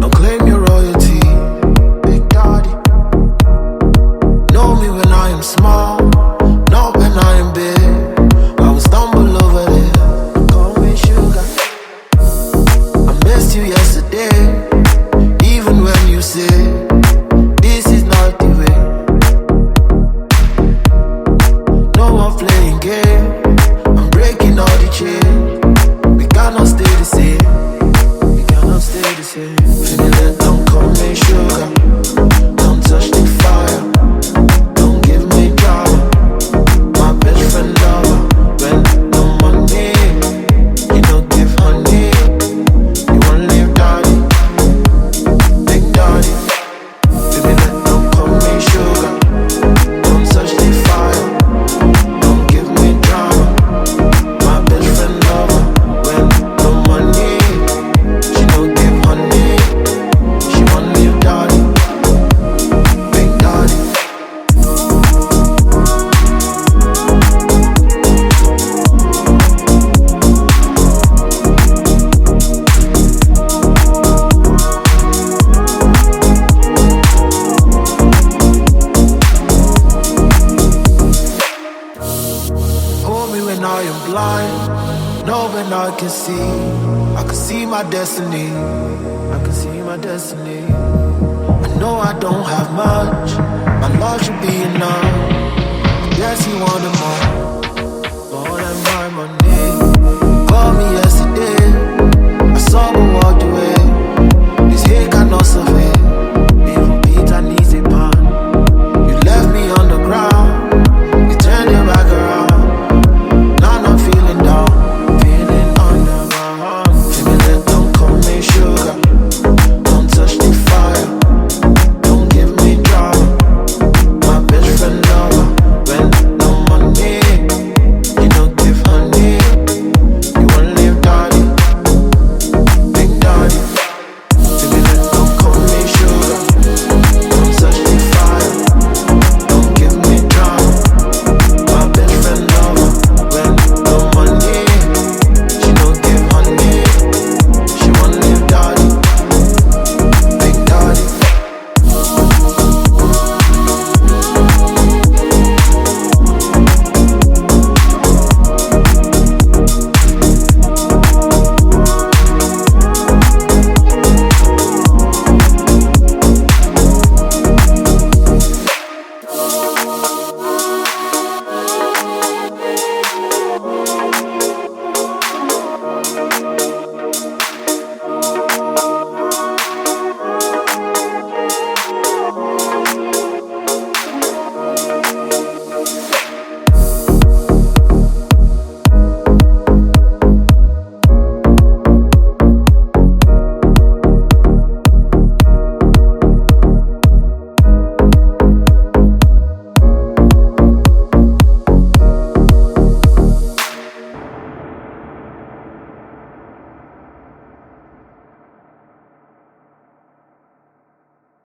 Don't claim your royalty, Big Daddy. Know me when I am small, not when I am big. I will stumble over sugar. I missed you yesterday, even when you. Yeah. Know when I can see. I can see my destiny. I can see my destiny. I know I don't have much. My love should be enough. Yes, you wanted more.